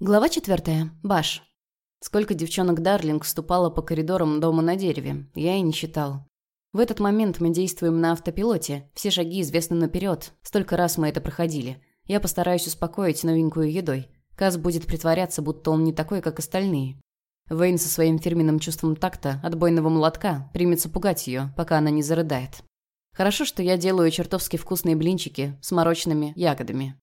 Глава четвертая. Баш. Сколько девчонок Дарлинг вступало по коридорам дома на дереве, я и не считал. В этот момент мы действуем на автопилоте, все шаги известны наперед, столько раз мы это проходили. Я постараюсь успокоить новенькую едой. Каз будет притворяться, будто он не такой, как остальные. Вейн со своим фирменным чувством такта, отбойного молотка, примется пугать ее, пока она не зарыдает. Хорошо, что я делаю чертовски вкусные блинчики с морочными ягодами.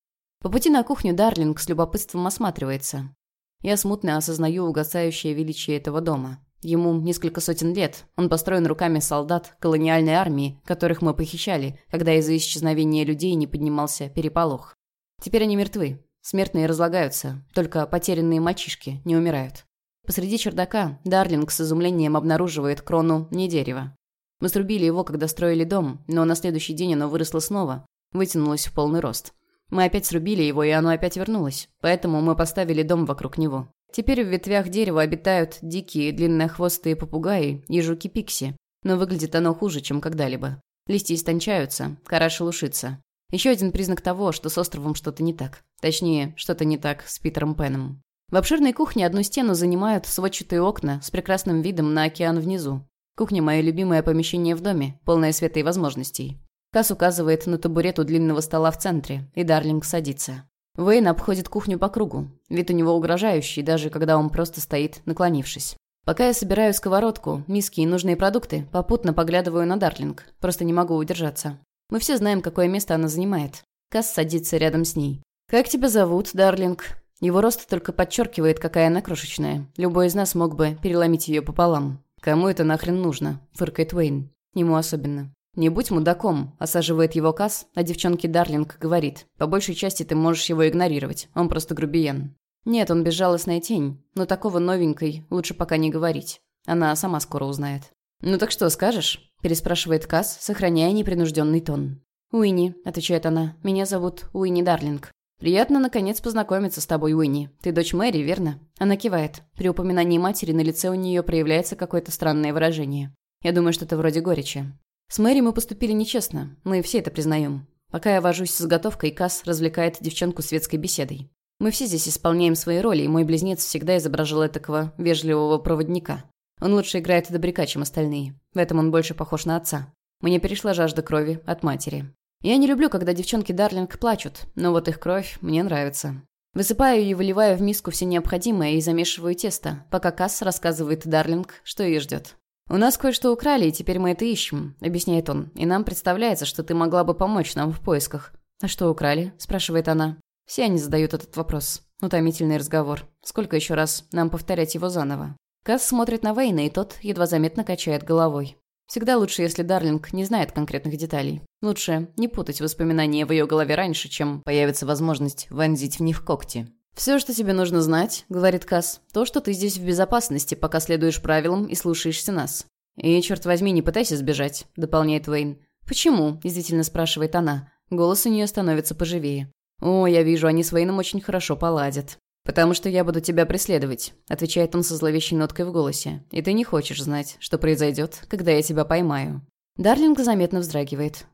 По пути на кухню Дарлинг с любопытством осматривается. Я смутно осознаю угасающее величие этого дома. Ему несколько сотен лет. Он построен руками солдат колониальной армии, которых мы похищали, когда из-за исчезновения людей не поднимался переполох. Теперь они мертвы. Смертные разлагаются, только потерянные мальчишки не умирают. Посреди чердака Дарлинг с изумлением обнаруживает крону не дерева. Мы срубили его, когда строили дом, но на следующий день оно выросло снова, вытянулось в полный рост. Мы опять срубили его, и оно опять вернулось. Поэтому мы поставили дом вокруг него. Теперь в ветвях дерева обитают дикие длиннохвостые попугаи и жуки-пикси. Но выглядит оно хуже, чем когда-либо. Листья истончаются, кора шелушится. Еще один признак того, что с островом что-то не так. Точнее, что-то не так с Питером Пеном. В обширной кухне одну стену занимают сводчатые окна с прекрасным видом на океан внизу. Кухня – мое любимое помещение в доме, полное света и возможностей. Касс указывает на табурет у длинного стола в центре, и Дарлинг садится. Вейн обходит кухню по кругу. Вид у него угрожающий, даже когда он просто стоит, наклонившись. Пока я собираю сковородку, миски и нужные продукты, попутно поглядываю на Дарлинг. Просто не могу удержаться. Мы все знаем, какое место она занимает. Касс садится рядом с ней. «Как тебя зовут, Дарлинг?» Его рост только подчеркивает, какая она крошечная. Любой из нас мог бы переломить ее пополам. «Кому это нахрен нужно?» – фыркает Уэйн. Ему особенно. «Не будь мудаком», – осаживает его Касс, а девчонке Дарлинг говорит. «По большей части ты можешь его игнорировать, он просто грубиян». Нет, он безжалостная тень, но такого новенькой лучше пока не говорить. Она сама скоро узнает. «Ну так что, скажешь?» – переспрашивает Касс, сохраняя непринужденный тон. «Уинни», – отвечает она. «Меня зовут Уинни Дарлинг». «Приятно, наконец, познакомиться с тобой, Уинни. Ты дочь Мэри, верно?» Она кивает. При упоминании матери на лице у нее проявляется какое-то странное выражение. Я думаю, что это вроде горечи. С Мэри мы поступили нечестно, мы все это признаем. Пока я вожусь с заготовкой, Касс развлекает девчонку светской беседой. Мы все здесь исполняем свои роли, и мой близнец всегда изображал такого вежливого проводника. Он лучше играет добряка, чем остальные. В этом он больше похож на отца. Мне перешла жажда крови от матери. Я не люблю, когда девчонки Дарлинг плачут, но вот их кровь мне нравится. Высыпаю и выливаю в миску все необходимое и замешиваю тесто, пока Касс рассказывает Дарлинг, что ее ждет. «У нас кое-что украли, и теперь мы это ищем», — объясняет он. «И нам представляется, что ты могла бы помочь нам в поисках». «А что украли?» — спрашивает она. Все они задают этот вопрос. Утомительный разговор. Сколько еще раз нам повторять его заново? Касс смотрит на Вейна, и тот едва заметно качает головой. Всегда лучше, если Дарлинг не знает конкретных деталей. Лучше не путать воспоминания в ее голове раньше, чем появится возможность вонзить в них когти. «Все, что тебе нужно знать», — говорит Касс, — «то, что ты здесь в безопасности, пока следуешь правилам и слушаешься нас». «И, черт возьми, не пытайся сбежать», — дополняет Уэйн. «Почему?» — извительно спрашивает она. Голос у нее становится поживее. «О, я вижу, они с Вейном очень хорошо поладят». «Потому что я буду тебя преследовать», — отвечает он со зловещей ноткой в голосе. «И ты не хочешь знать, что произойдет, когда я тебя поймаю». Дарлинг заметно вздрагивает.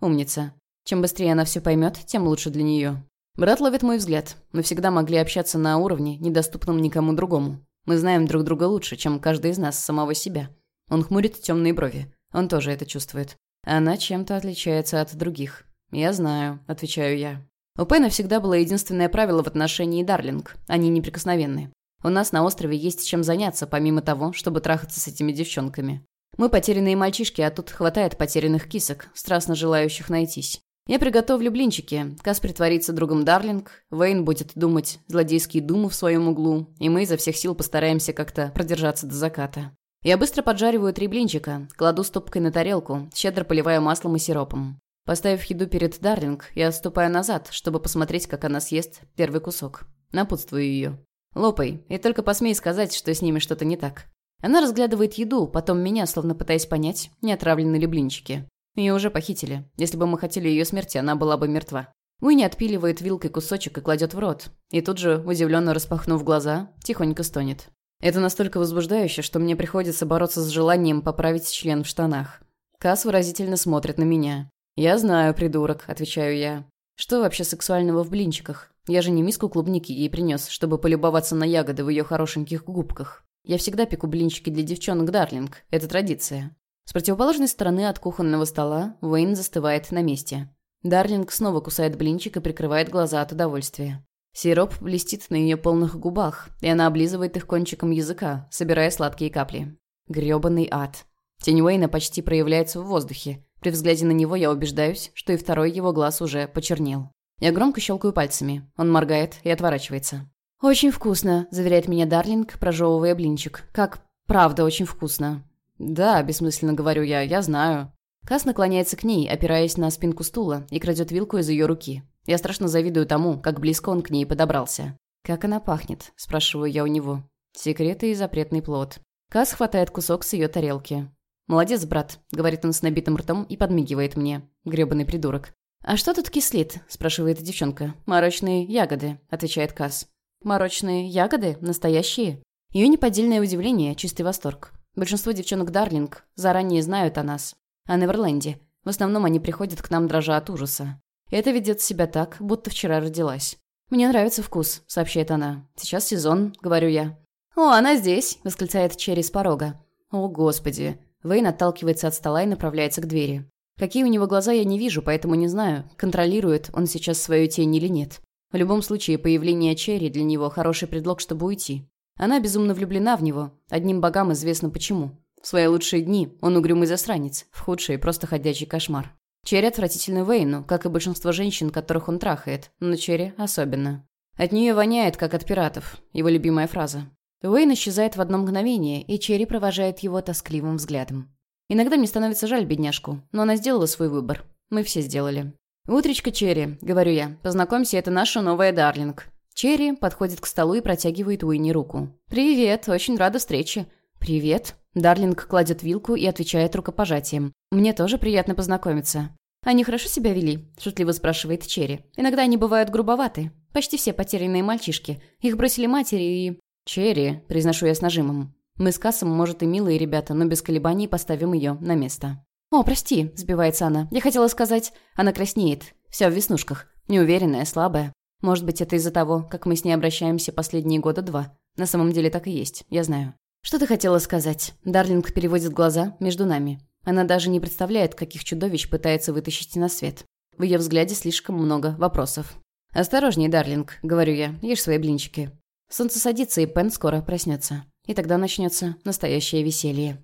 «Умница. Чем быстрее она все поймет, тем лучше для нее. Брат ловит мой взгляд. Мы всегда могли общаться на уровне, недоступном никому другому. Мы знаем друг друга лучше, чем каждый из нас самого себя. Он хмурит темные брови. Он тоже это чувствует. Она чем-то отличается от других. «Я знаю», — отвечаю я. У Пэна всегда было единственное правило в отношении Дарлинг. Они неприкосновенны. У нас на острове есть чем заняться, помимо того, чтобы трахаться с этими девчонками. Мы потерянные мальчишки, а тут хватает потерянных кисок, страстно желающих найтись. Я приготовлю блинчики, Кас притворится другом Дарлинг, Вейн будет думать злодейские думы в своем углу, и мы изо всех сил постараемся как-то продержаться до заката. Я быстро поджариваю три блинчика, кладу стопкой на тарелку, щедро поливаю маслом и сиропом. Поставив еду перед Дарлинг, я отступаю назад, чтобы посмотреть, как она съест первый кусок. Напутствую ее. «Лопай, и только посмей сказать, что с ними что-то не так». Она разглядывает еду, потом меня, словно пытаясь понять, не отравлены ли блинчики. Ее уже похитили. Если бы мы хотели ее смерти, она была бы мертва. Уинни отпиливает вилкой кусочек и кладет в рот. И тут же, удивленно распахнув глаза, тихонько стонет. Это настолько возбуждающе, что мне приходится бороться с желанием поправить член в штанах. Кас выразительно смотрит на меня. «Я знаю, придурок», — отвечаю я. «Что вообще сексуального в блинчиках? Я же не миску клубники ей принес, чтобы полюбоваться на ягоды в ее хорошеньких губках. Я всегда пеку блинчики для девчонок, Дарлинг. Это традиция. С противоположной стороны от кухонного стола Уэйн застывает на месте. Дарлинг снова кусает блинчик и прикрывает глаза от удовольствия. Сироп блестит на ее полных губах, и она облизывает их кончиком языка, собирая сладкие капли. Грёбаный ад. Тень Уэйна почти проявляется в воздухе. При взгляде на него я убеждаюсь, что и второй его глаз уже почернел. Я громко щелкаю пальцами. Он моргает и отворачивается. «Очень вкусно», – заверяет меня Дарлинг, прожевывая блинчик. «Как правда очень вкусно». «Да», – бессмысленно говорю я, – «я знаю». Кас наклоняется к ней, опираясь на спинку стула, и крадет вилку из ее руки. Я страшно завидую тому, как близко он к ней подобрался. «Как она пахнет?» – спрашиваю я у него. Секреты и запретный плод. Кас хватает кусок с ее тарелки. «Молодец, брат», — говорит он с набитым ртом и подмигивает мне. Грёбаный придурок. «А что тут кислит?» — спрашивает девчонка. «Морочные ягоды», — отвечает Кас. «Морочные ягоды? Настоящие?» Ее неподдельное удивление, чистый восторг. Большинство девчонок Дарлинг заранее знают о нас. О Неверленде. В основном они приходят к нам дрожа от ужаса. Это ведет себя так, будто вчера родилась. «Мне нравится вкус», — сообщает она. «Сейчас сезон», — говорю я. «О, она здесь!» — восклицает Черри с порога. «О, господи!» Вейн отталкивается от стола и направляется к двери. Какие у него глаза, я не вижу, поэтому не знаю, контролирует он сейчас свою тень или нет. В любом случае, появление Черри для него хороший предлог, чтобы уйти. Она безумно влюблена в него. Одним богам известно почему. В свои лучшие дни он угрюмый засранец, в худшие просто ходячий кошмар. Черри отвратительна Вейну, как и большинство женщин, которых он трахает, но Черри особенно. От нее воняет, как от пиратов, его любимая фраза. Вейн исчезает в одно мгновение, и Черри провожает его тоскливым взглядом. Иногда мне становится жаль бедняжку, но она сделала свой выбор. Мы все сделали. «Утречка, Черри», — говорю я. «Познакомься, это наша новая Дарлинг». Черри подходит к столу и протягивает Уинни руку. «Привет, очень рада встрече». «Привет». Дарлинг кладет вилку и отвечает рукопожатием. «Мне тоже приятно познакомиться». «Они хорошо себя вели?» – шутливо спрашивает Черри. «Иногда они бывают грубоваты. Почти все потерянные мальчишки. Их бросили матери и...» «Черри», — произношу я с нажимом. «Мы с Кассом, может, и милые ребята, но без колебаний поставим ее на место». «О, прости», — сбивается она. «Я хотела сказать...» Она краснеет. Вся в веснушках. Неуверенная, слабая. Может быть, это из-за того, как мы с ней обращаемся последние года два. На самом деле так и есть, я знаю. «Что ты хотела сказать?» Дарлинг переводит глаза между нами. Она даже не представляет, каких чудовищ пытается вытащить на свет. В ее взгляде слишком много вопросов. «Осторожней, Дарлинг», — говорю я, — «ешь свои блинчики». Солнце садится, и Пен скоро проснется. И тогда начнется настоящее веселье.